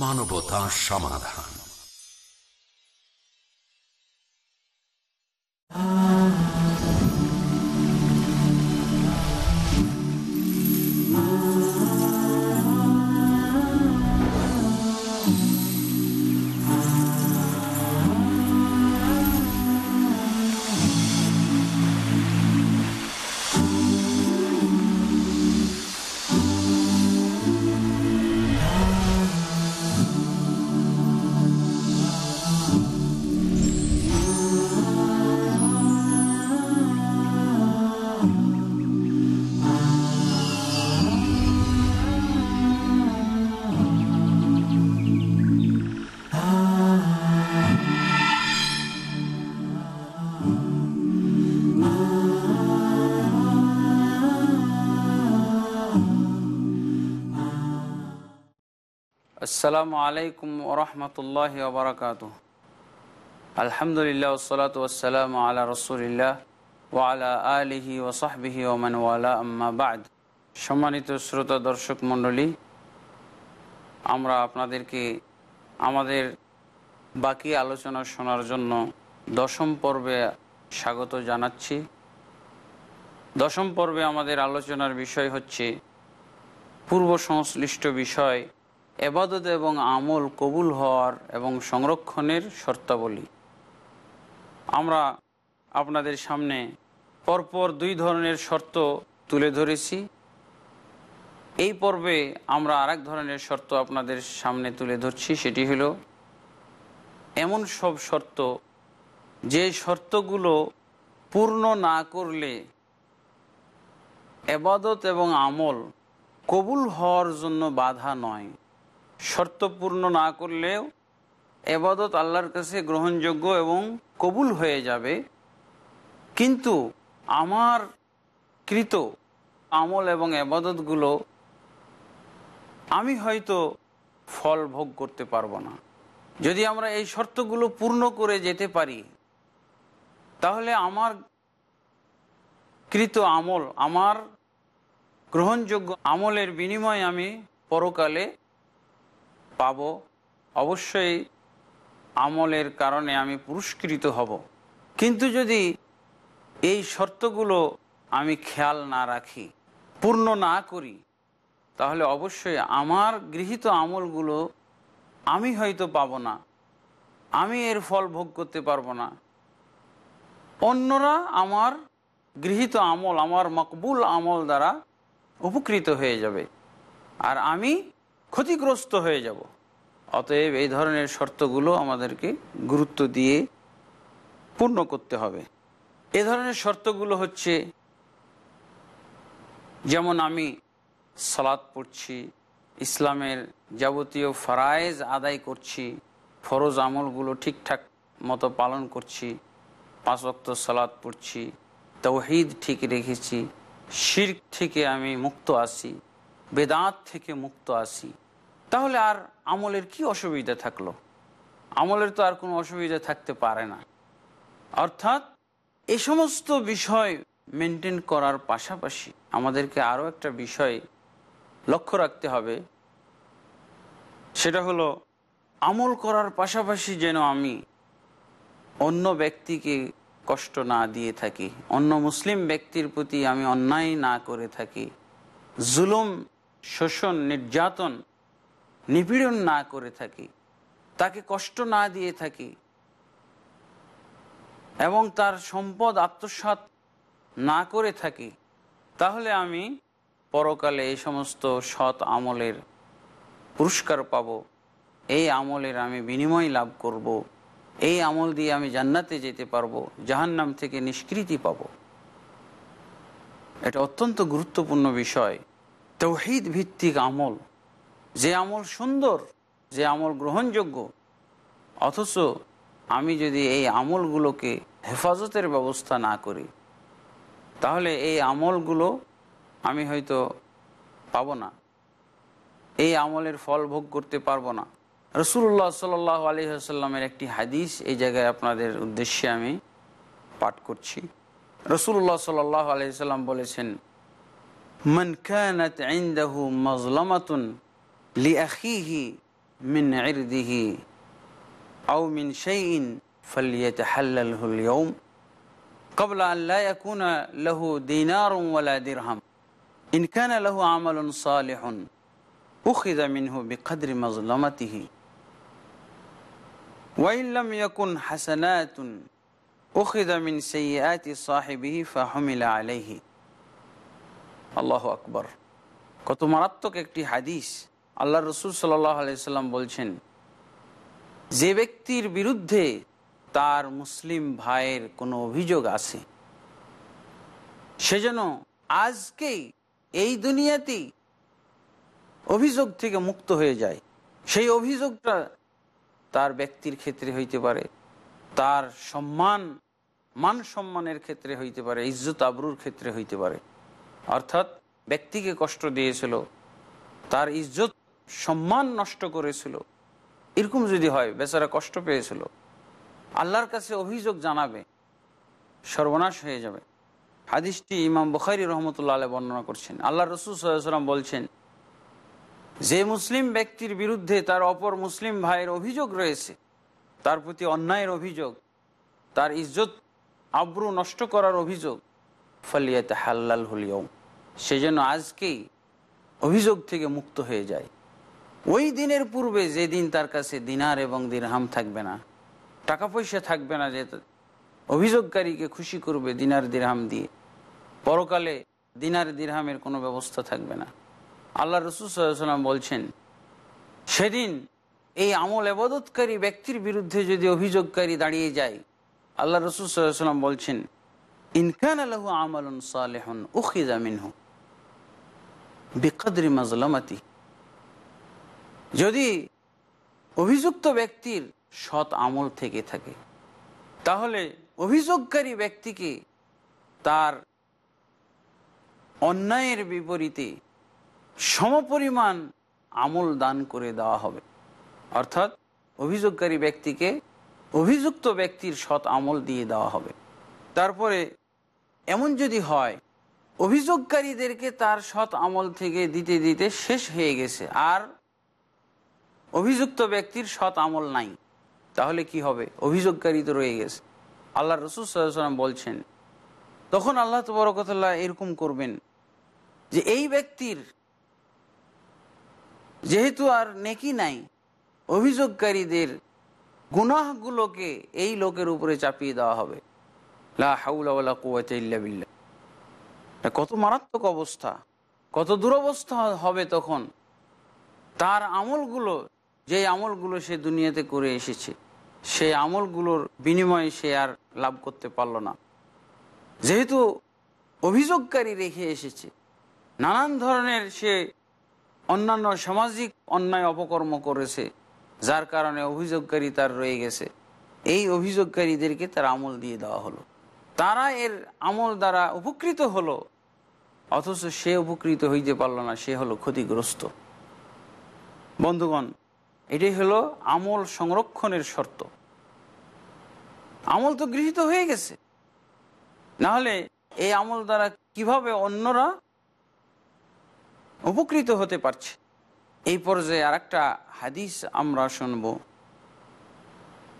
মানবতা সমাধান। আসসালামু আলাইকুম ওরহমতুল্লাহ ওবরাকাত আলহামদুলিল্লাহ ওসলাত ওসালাম আলা রসুলিল্লাহ ওয়ালা আলিহি ওসাহবিহি ওমান ওয়ালা, আম্মা বাদ। সম্মানিত শ্রোতা দর্শক মণ্ডলী, আমরা আপনাদেরকে আমাদের বাকি আলোচনা শোনার জন্য দশম পর্বে স্বাগত জানাচ্ছি। দশম পর্বে আমাদের আলোচনার বিষয় হচ্ছে পূর্ব সংশ্লিষ্ট বিষয় এবাদত এবং আমল কবুল হওয়ার এবং সংরক্ষণের শর্তাবলী। আমরা আপনাদের সামনে পরপর দুই ধরনের শর্ত তুলে ধরেছি। এই পর্বে আমরা আরেক ধরনের শর্ত আপনাদের সামনে তুলে ধরছি, সেটি হলো এমন সব শর্ত যে শর্তগুলো পূর্ণ না করলে এবাদত এবং আমল কবুল হওয়ার জন্য বাধা নয়। শর্ত পূর্ণ না করলেও এবাদত আল্লাহর কাছে গ্রহণযোগ্য এবং কবুল হয়ে যাবে। কিন্তু আমার কৃত আমল এবং এবাদতগুলো আমি হয়তো ফল ভোগ করতে পারব না। যদি আমরা এই শর্তগুলো পূর্ণ করে যেতে পারি, তাহলে আমার কৃত আমল, আমার গ্রহণযোগ্য আমলের বিনিময়ে আমি পরকালে পাব, অবশ্যই আমলের কারণে আমি পুরস্কৃত হব। কিন্তু যদি এই শর্তগুলো আমি খেয়াল না রাখি, পূর্ণ না করি, তাহলে অবশ্যই আমার গৃহীত আমলগুলো আমি হয়তো পাব না, আমি এর ফল ভোগ করতে পারব না। অন্যরা আমার গৃহীত আমল, আমার মকবুল আমল দ্বারা উপকৃত হয়ে যাবে। আর আমি ক্ষতিগ্রস্ত হয়ে যাব। অতএব এই ধরনের শর্তগুলো আমাদেরকে গুরুত্ব দিয়ে পূর্ণ করতে হবে। এ ধরনের শর্তগুলো হচ্ছে, যেমন আমি সালাদ পড়ছি, ইসলামের যাবতীয় ফরায়েজ আদায় করছি, ফরজ আমলগুলো ঠিকঠাক মতো পালন করছি, পাঁচ অক্ত সালাদ পড়ছি, তৌহিদ ঠিক রেখেছি, শির্ক থেকে আমি মুক্ত আসি বেদাঁত থেকে মুক্ত আসি তাহলে আর আমলের কি অসুবিধা থাকল? আমলের তো আর কোনো অসুবিধা থাকতে পারে না। অর্থাৎ এ সমস্ত বিষয় মেনটেন করার পাশাপাশি আমাদেরকে আরও একটা বিষয় লক্ষ্য রাখতে হবে। সেটা হলো, আমল করার পাশাপাশি যেন আমি অন্য ব্যক্তিকে কষ্ট না দিয়ে থাকি, অন্য মুসলিম ব্যক্তির প্রতি আমি অন্যায় না করে থাকি, জুলুম শোষণ, নির্যাতন নিপীড়ন না করে থাকি, তাকে কষ্ট না দিয়ে থাকি, এবং তার সম্পদ আত্মসাত না করে থাকি, তাহলে আমি পরকালে এই সমস্ত সৎ আমলের পুরস্কার পাব। এই আমলের আমি বিনিময় লাভ করব। এই আমল দিয়ে আমি জান্নাতে যেতে পারব, জাহান্নাম থেকে নিষ্কৃতি পাব। এটা অত্যন্ত গুরুত্বপূর্ণ বিষয়। তৌহিদ ভিত্তিক আমল। যে আমল সুন্দর, যে আমল গ্রহণযোগ্য, অথচ আমি যদি এই আমলগুলোকে হেফাজতের ব্যবস্থা না করি, তাহলে এই আমলগুলো আমি হয়তো পাব না। এই আমলের ফল ভোগ করতে পারব না। রসুল্লাহ সাল আলী আসাল্লামের একটি হাদিস এই জায়গায় আপনাদের উদ্দেশ্যে আমি পাঠ করছি। রসুল্লাহ সাল আলহিসাল্লাম বলেছেন من كانت عنده مظلمة لأخيه من عرضه أو من شيء فليتحلله اليوم قبل أن لا يكون له دينار ولا درهم. إن كان له عمل صالح أخذ منه بقدر مظلمته. وإن لم يكن حسنات أخذ من سيئات صاحبه فحمل عليه. আল্লাহ আকবর। কত মারাত্মক একটি হাদিস। আল্লাহ রসুল আলাইসাল্লাম বলছেন, যে ব্যক্তির বিরুদ্ধে তার মুসলিম ভাইয়ের কোনো অভিযোগ আছে সেজন্য আজকেই এই দুনিয়াতেই অভিযোগ থেকে মুক্ত হয়ে যায়। সেই অভিযোগটা তার ব্যক্তির ক্ষেত্রে হইতে পারে, তার সম্মান, মান সম্মানের ক্ষেত্রে হইতে পারে ইজ্জত আবরুর ক্ষেত্রে হইতে পারে। অর্থাৎ ব্যক্তিকে কষ্ট দিয়েছিল, তার ইজ্জত, সম্মান নষ্ট করেছিল। এরকম যদি হয়, বেচারা কষ্ট পেয়েছিল। আল্লাহর কাছে অভিযোগ জানাবে, সর্বনাশ হয়ে যাবে। হাদিসটি ইমাম বখারি রহমতুল্লাহ আলহ বর্ণনা করছেন। আল্লাহ রসুল সাল্লাম বলছেন, যে মুসলিম ব্যক্তির বিরুদ্ধে তার অপর মুসলিম ভাইয়ের অভিযোগ রয়েছে, তার প্রতি অন্যায়ের অভিযোগ, তার ইজ্জত, আব্রু নষ্ট করার অভিযোগ ফালিয়াতে হাল্লাল হলিয়ম সেজন্য আজকেই অভিযোগ থেকে মুক্ত হয়ে যায়। ওই দিনের পূর্বে যেদিন তার কাছে দিনার এবং দিরহাম থাকবে না, টাকা পয়সা থাকবে না যে অভিযোগকারীকে খুশি করবে দিনার দিরহাম দিয়ে, পরকালে দিনার দিরহামের কোনো ব্যবস্থা থাকবে না। আল্লাহ রসুল সাল্লাম বলছেন, সেদিন এই আমল এবাদতকারী ব্যক্তির বিরুদ্ধে যদি অভিযোগকারী দাঁড়িয়ে যায় আল্লাহ রসুল সাল্লাম বলছেন ইনকান আলহু আমলন সালেহন উখিজা মিনহু। বিকদ্রি মাজলামাতি। যদি অভিযুক্ত ব্যক্তির সৎ আমল থেকে থাকে, তাহলে অভিযোগকারী ব্যক্তিকে তার অন্যায়ের বিপরীতে সমপরিমাণ আমল দান করে দেওয়া হবে। অর্থাৎ অভিযোগকারী ব্যক্তিকে অভিযুক্ত ব্যক্তির সৎ আমল দিয়ে দেওয়া হবে। তারপরে এমন যদি হয় অভিযোগকারীদেরকে তার সৎ আমল থেকে দিতে দিতে শেষ হয়ে গেছে। আর অভিযুক্ত ব্যক্তির সৎ আমল নাই। তাহলে কি হবে? অভিযোগকারী তো রয়ে গেছে। আল্লাহ রসুল সাল্লাম বলছেন, তখন আল্লাহ তবরকতাল্লাহ এরকম করবেন যে এই ব্যক্তির যেহেতু আর নেকি নাই, অভিযোগকারীদের গুনাহগুলোকে এই লোকের উপরে চাপিয়ে দেওয়া হবে। লা হাউলা কুয়াতে ইল্লা বিল্লাহ। কত মারাত্মক অবস্থা, কত দুরবস্থা হবে তখন। তার আমলগুলো যে আমলগুলো সে দুনিয়াতে করে এসেছে, সেই আমলগুলোর বিনিময়ে সে আর লাভ করতে পারল না। যেহেতু অভিযোগকারী রেখে এসেছে, নানান ধরনের সে অন্যান্য সামাজিক অন্যায় অপকর্ম করেছে, যার কারণে অভিযোগকারী তার রয়ে গেছে। এই অভিযোগকারীদেরকে তার আমল দিয়ে দেওয়া হলো। তারা এর আমল দ্বারা উপকৃত হলো। অথচ সে উপকৃত হইতে পারল না, সে হলো ক্ষতিগ্রস্ত। বন্ধুগণ, এটাই হলো আমল সংরক্ষণের শর্ত। আমল তো গৃহীত হয়ে গেছে। না হলে এই আমল দ্বারা কীভাবে অন্যরা উপকৃত হতে পারছে? এই পর্যায়ে আর একটা হাদিস আমরা শুনব।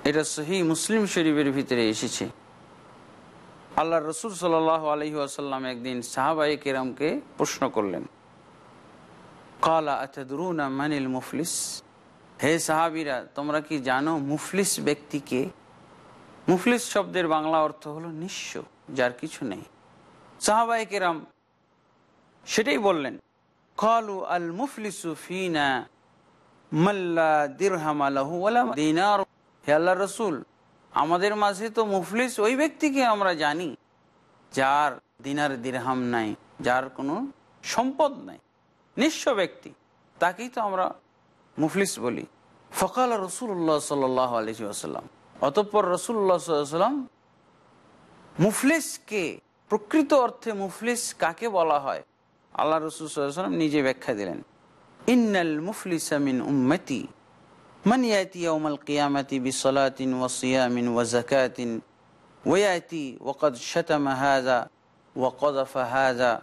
এটা সহি মুসলিম শরীফের ভিতরে এসেছে। আল্লাহ রসুল সাল আলহি আসাল্লাম একদিন সাহাবাই কেরামকে প্রশ্ন করলেন, কালা আতাদুরুনা মানিল মুফলিস? হে সাহাবিরা, তোমরা কি জানো মুফলিস ব্যক্তিকে? মুফলিস শব্দের বাংলা অর্থ হলো নিঃস্ব, যার কিছু নেই। সাহাবাই কেরাম সেটাই বললেন, কালু আল মুফলিসু ফিনা মাল্লা দিরহাম আলাহু দিনার, হে আল্লাহ রসুল আমাদের মাঝে তো মুফলিস ওই ব্যক্তিকে আমরা জানি, যার দিনার দিরহাম নাই, যার কোনো সম্পদ নাই, নিঃস্ব ব্যক্তি। তাকেই তো আমরা মুফলিস বলি। ফকাল রসুল্লাহ সাল্লাহ আলহি আসাল্লাম অতঃপর রসুল্লাহ সাল্লাম মুফলিসকে প্রকৃত অর্থে মুফলিস কাকে বলা হয়? আল্লাহ রসুল সাল্লাম নিজে ব্যাখ্যা দিলেন। ইন্নাল মুফলিসামিন উম্মতি من يأتي يوم القيامة بصلاة وصيام وزكاة ويأتي وقد شتم هذا وقذف هذا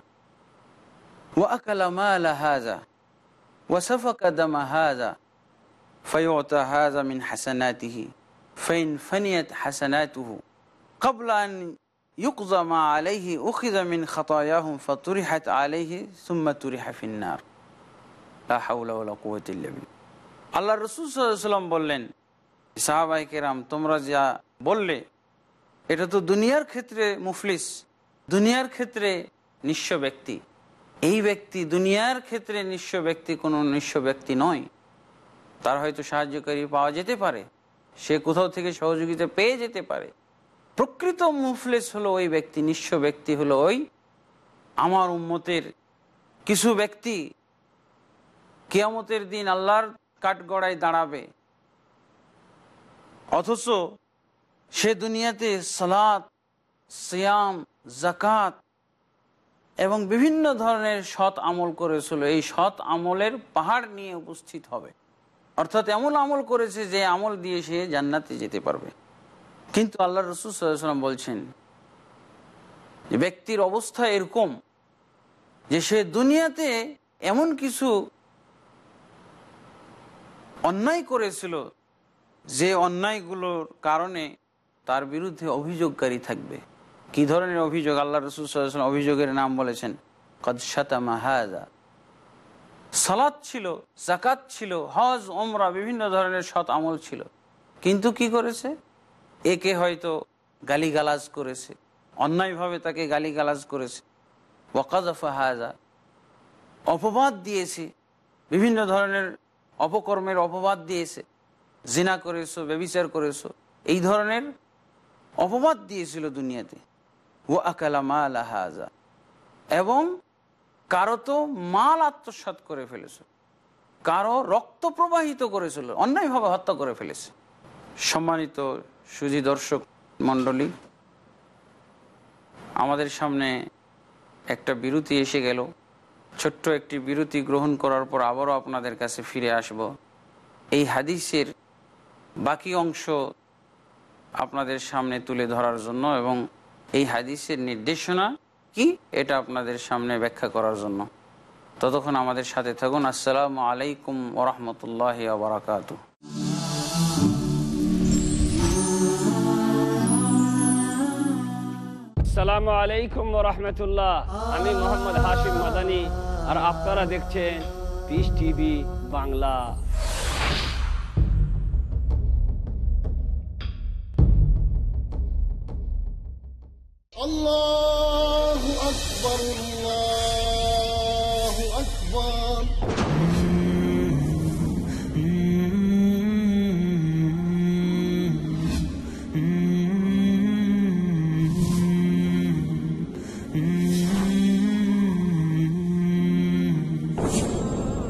وأكل مال هذا وسفك دم هذا فيعطى هذا من حسناته فإن فنيت حسناته قبل أن يقضى ما عليه أخذ من خطاياهم فطرحت عليه ثم طرح في النار. لا حول ولا قوة إلا بالله. আল্লাহ রসুল বললেন সাহাবাই কেরাম, তোমরা যা বললে, এটা তো দুনিয়ার ক্ষেত্রে মুফলিস, দুনিয়ার ক্ষেত্রে নিঃস্ব ব্যক্তি। এই ব্যক্তি, দুনিয়ার ক্ষেত্রে নিঃস্ব ব্যক্তি কোনো নিঃস্ব ব্যক্তি নয়। তার হয়তো সাহায্যকারী পাওয়া যেতে পারে, সে কোথাও থেকে সহযোগিতা পেয়ে যেতে পারে। প্রকৃত মুফলেস হলো ওই ব্যক্তি, নিঃস্ব ব্যক্তি হলো ওই আমার উম্মতের কিছু ব্যক্তি। কেয়ামতের দিন আল্লাহর কাঠগড়ায় দাঁড়াবে। অথচ সে দুনিয়াতে সালাত, সিয়াম জাকাত এবং বিভিন্ন ধরনের সৎ আমল করেছিল। এই সৎ আমলের পাহাড় নিয়ে উপস্থিত হবে। অর্থাৎ এমন আমল করেছে যে আমল দিয়ে সে জান্নাতে যেতে পারবে। কিন্তু আল্লাহ রসুল সাল্লাম বলছেন ব্যক্তির অবস্থা এরকম যে সে দুনিয়াতে এমন কিছু অন্যায় করেছিল যে অন্যায়গুলোর কারণে তার বিরুদ্ধে অভিযোগকারী থাকবে। কি ধরনের অভিযোগ? আল্লাহ রসুল অভিযোগের নাম বলেছেন মাহাজা সালাদ ছিল জাকাত ছিল, হজ ওমরা বিভিন্ন ধরনের সৎ আমল ছিল। কিন্তু কি করেছে? একে হয়তো গালিগালাজ করেছে, অন্যায়ভাবে তাকে গালিগালাজ করেছে। ওয়াকাজফা হাজা অপবাদ দিয়েছে, বিভিন্ন ধরনের অপকর্মের অপবাদ দিয়েছে, জিনা করেছ, ব্যবিচার করেছ, এই ধরনের অপবাদ দিয়েছিল দুনিয়াতে। ও আকালা মাল হাজা, এবং কারও তো মাল আত্মসাত করে ফেলেছে, কারও রক্ত প্রবাহিত করেছিল, অন্যায়ভাবে হত্যা করে ফেলেছে। সম্মানিত সুজি দর্শক মণ্ডলী, আমাদের সামনে একটা বিরতি এসে গেল। ছোট্ট একটি বিরতি গ্রহণ করার পর আবারও আপনাদের কাছে ফিরে আসব। এই হাদিসের বাকি অংশ আপনাদের সামনে তুলে ধরার জন্য এবং এই হাদিসের নির্দেশনা কি এটা আপনাদের সামনে ব্যাখ্যা করার জন্য। ততক্ষণ আমাদের সাথে থাকুন। আসসালামু আলাইকুম ওরহমতুল্লাহ বারাকাতু আসসালামু আলাইকুম রহমতুল্লাহ। আমি মোহাম্মদ হাশিম মাদানি। আর আপনারা দেখছেন পিস টিভি বাংলা। আল্লাহ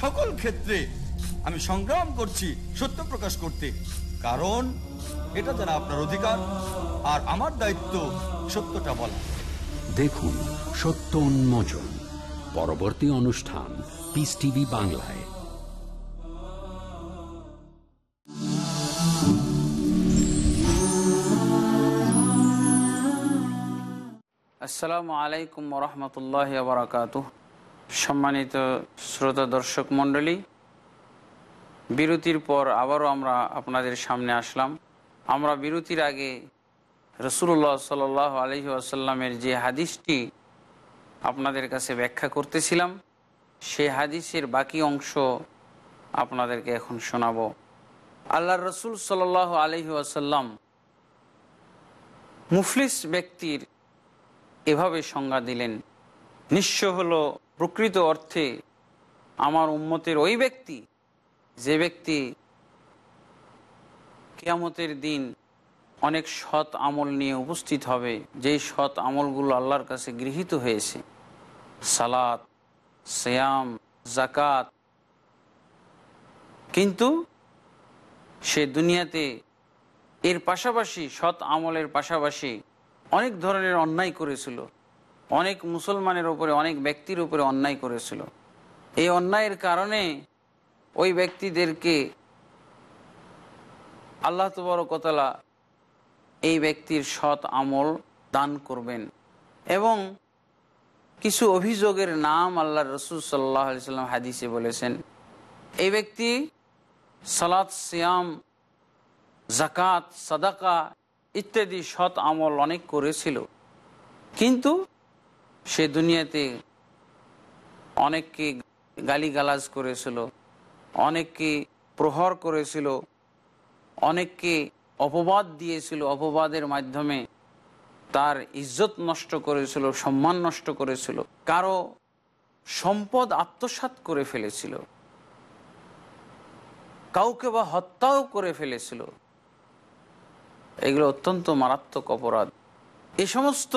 সকল ক্ষেত্রে আমি সংগ্রাম করছি সত্য প্রকাশ করতে। কারণ এটা যারা আপনার অধিকার আর আমার দায়িত্ব সত্যটা বলা। দেখুন সত্য উন্মোচন পরবর্তী অনুষ্ঠান পিস টিভি বাংলায়। আসসালামু আলাইকুম রহমতুল্লাহ বারাকাতুহ। সম্মানিত শ্রোতা দর্শক মণ্ডলী, বিরতির পর আবারও আমরা আপনাদের সামনে আসলাম। আমরা বিরতির আগে রসুল্লাহ সাল আলহি আসাল্লামের যে হাদিসটি আপনাদের কাছে ব্যাখ্যা করতেছিলাম সেই হাদিসের বাকি অংশ আপনাদেরকে এখন শোনাবো। আল্লাহ রসুল সাল আলহি আসাল্লাম মুফলিস ব্যক্তির এভাবে সংজ্ঞা দিলেন, নিঃস্ব হলো প্রকৃত অর্থে আমার উম্মতের ওই ব্যক্তি, যে ব্যক্তি কেয়ামতের দিন অনেক সৎ আমল নিয়ে উপস্থিত হবে, যেই সৎ আমলগুলো আল্লাহর কাছে গৃহীত হয়েছে। সালাত শ্যাম জাকাত কিন্তু সে দুনিয়াতে এর পাশাপাশি, সৎ আমলের পাশাপাশি অনেক ধরনের অন্যায় করেছিল। অনেক মুসলমানের উপরে, অনেক ব্যক্তির উপরে অন্যায় করেছিল। এই অন্যায়ের কারণে ওই ব্যক্তিদেরকে আল্লাহ তবরকতলা এই ব্যক্তির সৎ আমল দান করবেন এবং কিছু অভিযোগের নাম আল্লাহ রসুল সাল্লাহ সাল্লাম হাদিসে বলেছেন, এই ব্যক্তি সালাত, সিয়াম জাকাত সাদাকা ইত্যাদি সৎ আমল অনেক করেছিল। কিন্তু সে দুনিয়াতে অনেককে গালিগালাজ করেছিল, অনেককে প্রহর করেছিল, অনেককে অপবাদ দিয়েছিল। অপবাদের মাধ্যমে তার ইজ্জত নষ্ট করেছিল, সম্মান নষ্ট করেছিল, কারও সম্পদ আত্মসাত করে ফেলেছিল, কাউকে বা হত্যাও করে ফেলেছিল। এগুলো অত্যন্ত মারাত্মক অপরাধ। এ সমস্ত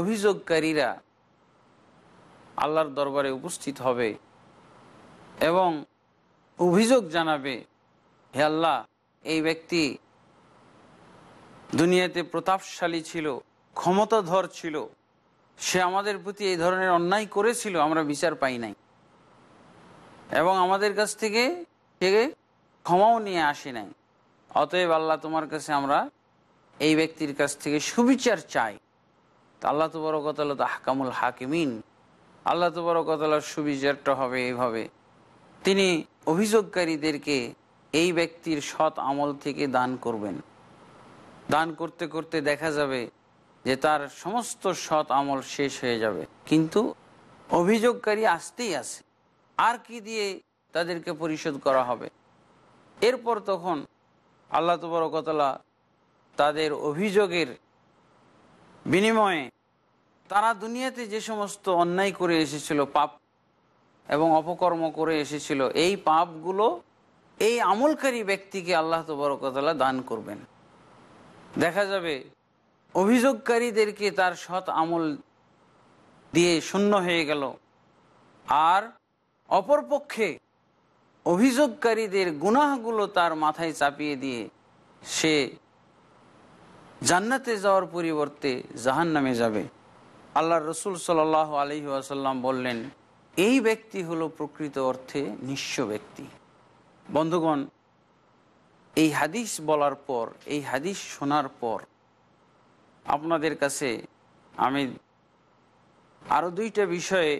অভিযোগকারীরা আল্লাহর দরবারে উপস্থিত হবে এবং অভিযোগ জানাবে, হে আল্লাহ, এই ব্যক্তি দুনিয়াতে প্রতাপশালী ছিল, ক্ষমতাধর ছিল, সে আমাদের প্রতি এই ধরনের অন্যায় করেছিল, আমরা বিচার পাই নাই। এবং আমাদের কাছ থেকে সে ক্ষমাও নিয়ে আসি নাই। অতএব আল্লাহ তোমার কাছে আমরা এই ব্যক্তির কাছ থেকে সুবিচার চাই। তা আল্লাহ তো বড় কথা তো হাকামুল হাকিমিন আল্লাহ তো বড় কথা সুবিচারটা হবে এইভাবে। তিনি অভিযোগকারীদেরকে এই ব্যক্তির সৎ আমল থেকে দান করবেন। দান করতে করতে দেখা যাবে যে তার সমস্ত সৎ আমল শেষ হয়ে যাবে। কিন্তু অভিযোগকারী আসতেই আসে আর কি দিয়ে তাদেরকে পরিশোধ করা হবে? এরপর তখন আল্লাহ তবরকতলা তাদের অভিযোগের বিনিময়ে তারা দুনিয়াতে যে সমস্ত অন্যায় করে এসেছিল, পাপ এবং অপকর্ম করে এসেছিল, এই পাপগুলো এই আমলকারী ব্যক্তিকে আল্লাহ তবরকতলা দান করবেন। দেখা যাবে অভিযোগকারীদেরকে তার সৎ আমল দিয়ে শূন্য হয়ে গেল। আর অপরপক্ষে অভিযোগকারীদের গুনাহগুলো তার মাথায় চাপিয়ে দিয়ে সে জান্নাতে যাওয়ার পরিবর্তে জাহান নামে যাবে। আল্লাহ রসুল সাল আলহি আসাল্লাম বললেন, এই ব্যক্তি হলো প্রকৃত অর্থে নিঃস্ব ব্যক্তি। বন্ধুগণ, এই হাদিস বলার পর, এই হাদিস শোনার পর আপনাদের কাছে আমি আরও দুইটা বিষয়ে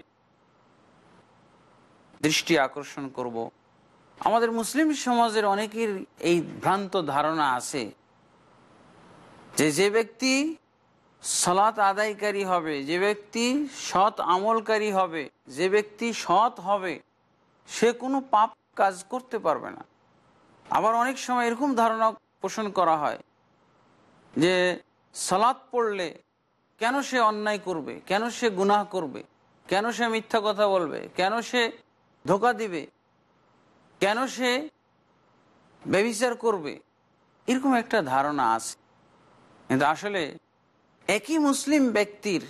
দৃষ্টি আকর্ষণ করব। আমাদের মুসলিম সমাজের অনেকের এই ভ্রান্ত ধারণা আছে যে যে ব্যক্তি সলাৎ আদায়কারী হবে, যে ব্যক্তি সৎ আমলকারী হবে, যে ব্যক্তি সৎ হবে, সে কোনো পাপ কাজ করতে পারবে না। আবার অনেক সময় এরকম ধারণা পোষণ করা হয় যে সালাদ পড়লে কেন সে অন্যায় করবে, কেন সে গুনাহ করবে, কেন সে মিথ্যা কথা বলবে, কেন সে ধোকা দিবে, কেন সে ব্যবিচার করবে, এরকম একটা ধারণা আছে। কিন্তু আসলে একই মুসলিম ব্যক্তির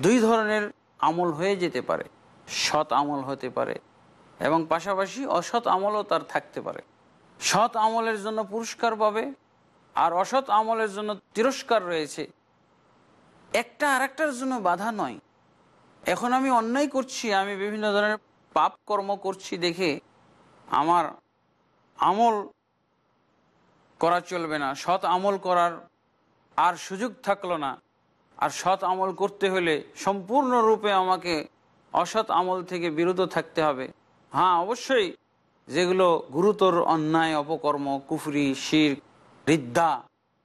দুই ধরনের আমল হয়ে যেতে পারে। সৎ আমল হতে পারে এবং পাশাপাশি অসৎ আমলও তার থাকতে পারে। সৎ আমলের জন্য পুরস্কার পাবে আর অসৎ আমলের জন্য তিরস্কার রয়েছে। একটা আরেকটার জন্য বাধা নয়। এখন আমি অন্যায় করছি, আমি বিভিন্ন ধরনের পাপ কর্ম করছি দেখে আমার আমল করা চলবে না, সৎ আমল করার আর সুযোগ থাকল না। আর সৎ আমল করতে হলে সম্পূর্ণরূপে আমাকে অসৎ আমল থেকে বিরত থাকতে হবে। হ্যাঁ অবশ্যই যেগুলো গুরুতর অন্যায়, অপকর্ম, কুফরি, শির, রিদ্দা,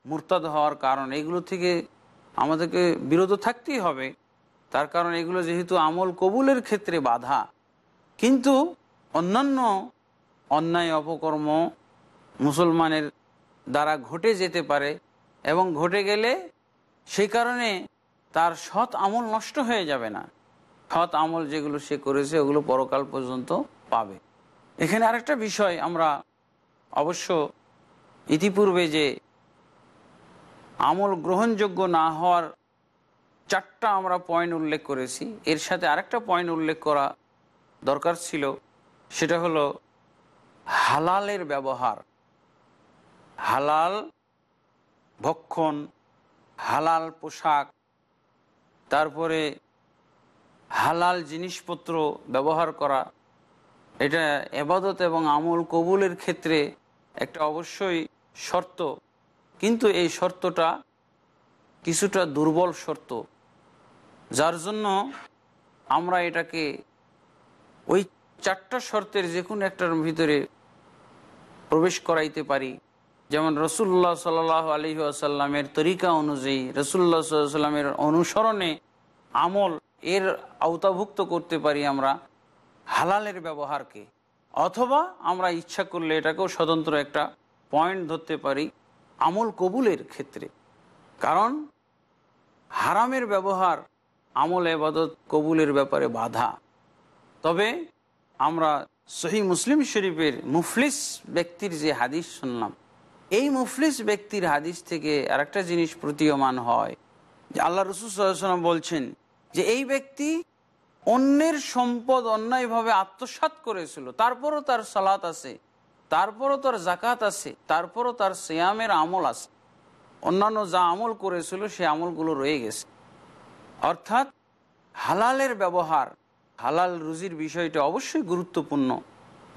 মুরতাদ হওয়ার কারণ, এগুলো থেকে আমাদেরকে বিরত থাকতেই হবে। তার কারণ এগুলো যেহেতু আমল কবুলের ক্ষেত্রে বাধা। কিন্তু অন্যান্য অন্যায়, অপকর্ম মুসলমানের দ্বারা ঘটে যেতে পারে। এবং ঘটে গেলে সেই কারণে তার সৎ আমল নষ্ট হয়ে যাবে না। সৎ আমল যেগুলো সে করেছে, ওগুলো পরকাল পর্যন্ত পাবে। এখানে আরেকটা বিষয় আমরা অবশ্য ইতিপূর্বে যে আমল গ্রহণযোগ্য না হওয়ার চারটা আমরা পয়েন্ট উল্লেখ করেছি। এর সাথে আরেকটা পয়েন্ট উল্লেখ করা দরকার ছিল, সেটা হলো হালালের ব্যবহার। হালাল ভক্ষণ, হালাল পোশাক, তারপরে হালাল জিনিসপত্র ব্যবহার করা, এটা এবাদত এবং আমল কবুলের ক্ষেত্রে একটা অবশ্যই শর্ত। কিন্তু এই শর্তটা কিছুটা দুর্বল শর্ত। যার জন্য আমরা এটাকে ওই চারটা শর্তের যে কোনো একটার ভিতরে প্রবেশ করাইতে পারি। যেমন রসুল্লাহ সাল আলী আসাল্লামের তরিকা অনুযায়ী রসুল্লাহ সাল্লামের অনুসরণে আমল এর আওতাভুক্ত করতে পারি আমরা হালালের ব্যবহারকে, অথবা আমরা ইচ্ছা করলে এটাকেও স্বতন্ত্র একটা পয়েন্ট ধরতে পারি আমল কবুলের ক্ষেত্রে। কারণ হারামের ব্যবহার আমল এবাদত কবুলের ব্যাপারে বাধা। তবে আমরা সহি মুসলিম শরীফের মুফলিস ব্যক্তির যে হাদিস শুনলাম এই মুফলিস ব্যক্তির হাদিস থেকে আরেকটা জিনিস প্রতীয়মান হয়। যে আল্লাহ রসুলাম বলছেন যে এই ব্যক্তি অন্যের সম্পদ অন্যায়ভাবে আত্মসাত করেছিল। তারপরও তার সালাত আছে, তারপরও তার জাকাত আছে, তারপরও তার সিয়ামের আমল আছে। অন্যান্য যা আমল করেছিল, সে আমলগুলো রয়ে গেছে। অর্থাৎ হালালের ব্যবহার, হালাল রুজির বিষয়টা অবশ্যই গুরুত্বপূর্ণ।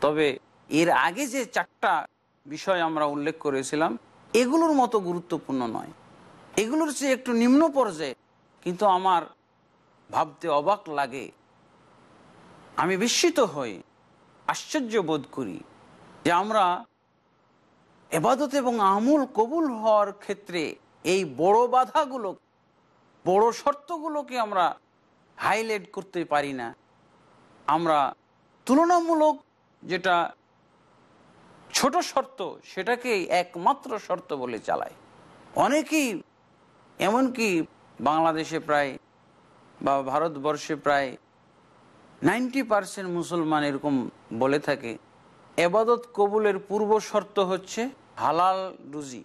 তবে এর আগে যে চারটা বিষয় আমরা উল্লেখ করেছিলাম, এগুলোর মতো গুরুত্বপূর্ণ নয়। এগুলোর চেয়ে একটু নিম্ন পর্যায়ে কিন্তু আমার ভাবতে অবাক লাগে। আমি বিস্মিত হই, আশ্চর্য বোধ করি যে আমরা এবাদত এবং আমূল কবুল হওয়ার ক্ষেত্রে এই বড় বাধাগুলো, বড় শর্তগুলোকে আমরা হাইলাইট করতে পারি না। আমরা তুলনামূলক যেটা ছোট শর্ত সেটাকেই একমাত্র শর্ত বলে চালায়। অনেকেই এমনকি বাংলাদেশে প্রায় বা ভারতবর্ষে প্রায় নাইনটি পারসেন্ট মুসলমান এরকম বলে থাকে, এবাদত কবুলের পূর্ব শর্ত হচ্ছে হালাল রুজি।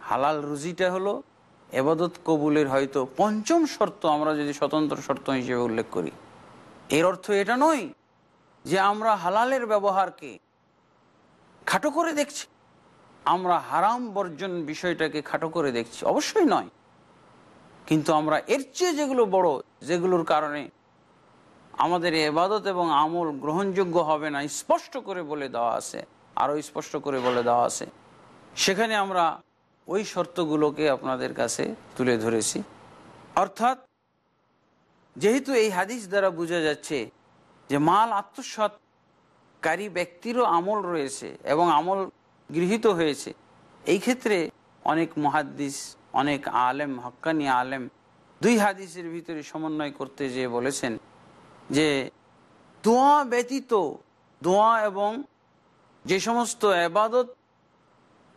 হালাল রুজিটা হলো এবাদত কবুলের হয়তো পঞ্চম শর্ত, আমরা যদি স্বতন্ত্র শর্ত হিসেবে উল্লেখ করি। এর অর্থ এটা নয় যে আমরা হালালের ব্যবহারকে খাটো করে দেখছি। আমরা হারাম বর্জন বিষয়টাকে খাটো করে দেখছি। অবশ্যই নয়। কিন্তু আমরা এর চেয়ে যেগুলো বড়, যেগুলোর কারণে আমাদের এবাদত এবং আমল গ্রহণযোগ্য হবে না, স্পষ্ট করে বলে দেওয়া আছে, আরও স্পষ্ট করে বলে দেওয়া আছে। সেখানে আমরা ওই শর্তগুলোকে আপনাদের কাছে তুলে ধরেছি। অর্থাৎ যেহেতু এই হাদিস দ্বারা বোঝা যাচ্ছে যে মাল আত্মসৎকারী ব্যক্তিরও আমল রয়েছে এবং আমল গৃহীত হয়েছে। এই ক্ষেত্রে অনেক মহাদ্দিস, অনেক আলেম, হক্কানি আলেম দুই হাদিসের ভিতরে সমন্বয় করতে যেয়ে বলেছেন যে, দোয়া ব্যতীত দোয়া এবং যে সমস্ত এবাদত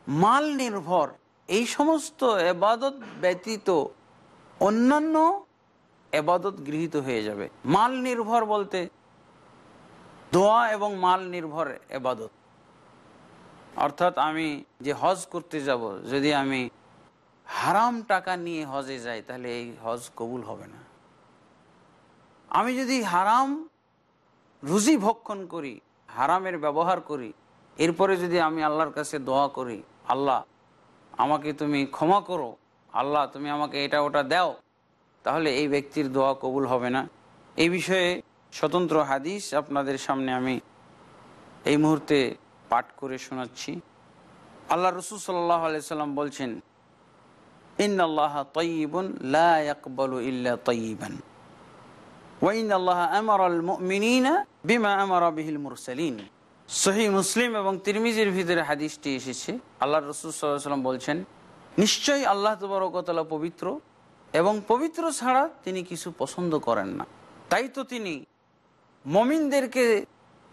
মাল নির্ভর, এই সমস্ত এবাদত ব্যতীত অন্যান্য এবাদত গৃহীত হয়ে যাবে। মাল নির্ভর বলতে দোয়া এবং মাল নির্ভর এবাদত। অর্থাৎ আমি যে হজ করতে যাব, যদি আমি হারাম টাকা নিয়ে হজে যাই, তাহলে এই হজ কবুল হবে না। আমি যদি হারাম রুজি ভক্ষণ করি, হারামের ব্যবহার করি, এরপরে যদি আমি আল্লাহর কাছে দোয়া করি, আল্লাহ, আমাকে তুমি ক্ষমা করো, আল্লাহ, তুমি আমাকে এটা ওটা দাও, তাহলে এই ব্যক্তির দোয়া কবুল হবে না। এই বিষয়ে স্বতন্ত্র হাদিস আপনাদের সামনে আমি এই মুহূর্তে পাঠ করে শোনাচ্ছি। আল্লাহ রসুল সাল্লাহ আলাইসাল্লাম বলছেন ইন আল্লাহ তৈবন লাকবল ইল্লা তৈবান ওয়াইন আল্লাহ আমার আল মিনা বিমা আমার বিহিল মুরসালিন। সহি মুসলিম এবং তিরমিজির ভিতরে হাদিসটি এসেছে। আল্লাহ রসুল সাল্লাম বলছেন, নিশ্চয়ই আল্লাহ তবরকতলা পবিত্র এবং পবিত্র ছাড়া তিনি কিছু পছন্দ করেন না। তাই তো তিনি মমিনদেরকে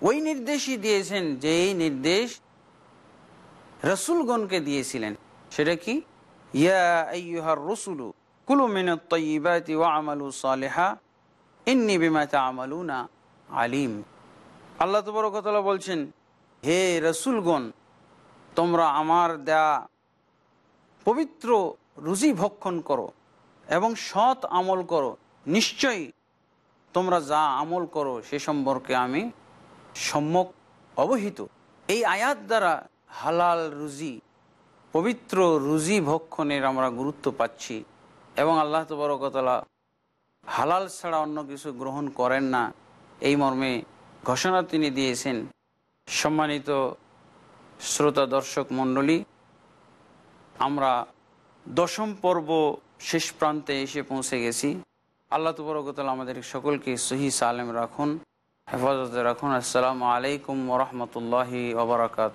ওই নির্দেশই দিয়েছেন যে এই নির্দেশ রসুলগণকে দিয়েছিলেন। সেটা কি? ইয়া আইয়ুহার রসুলু, কুলু মিনাত তাইয়্যিবাতি ওয়া আমালু সালিহা, ইন্নি বিমা তা'মালুনা আলিম। আল্লাহ তবরকতলা বলছেন, হে রসুলগণ, তোমরা আমার দেয়া পবিত্র রুজি ভক্ষণ করো এবং সৎ আমল করো। নিশ্চয়ই তোমরা যা আমল করো, সে সম্পর্কে আমি সম্যক অবহিত। এই আয়াত দ্বারা হালাল রুজি, পবিত্র রুজি ভক্ষণের আমরা গুরুত্ব পাচ্ছি এবং আল্লাহ তবরকতলা হালাল ছাড়া অন্য কিছু গ্রহণ করেন না। এই মর্মে ঘোষণা তিনি দিয়েছেন সম্মানিত শ্রোতা দর্শক মণ্ডলী, আমরা দশম পর্ব শেষ প্রান্তে এসে পৌঁছে গেছি। আল্লাহ তবরকতাল আমাদের সকলকে সহি সালেম রাখুন হেফাজতে রাখুন। আসসালামু আলাইকুম ওরহমতুল্লাহি ওবরাকাত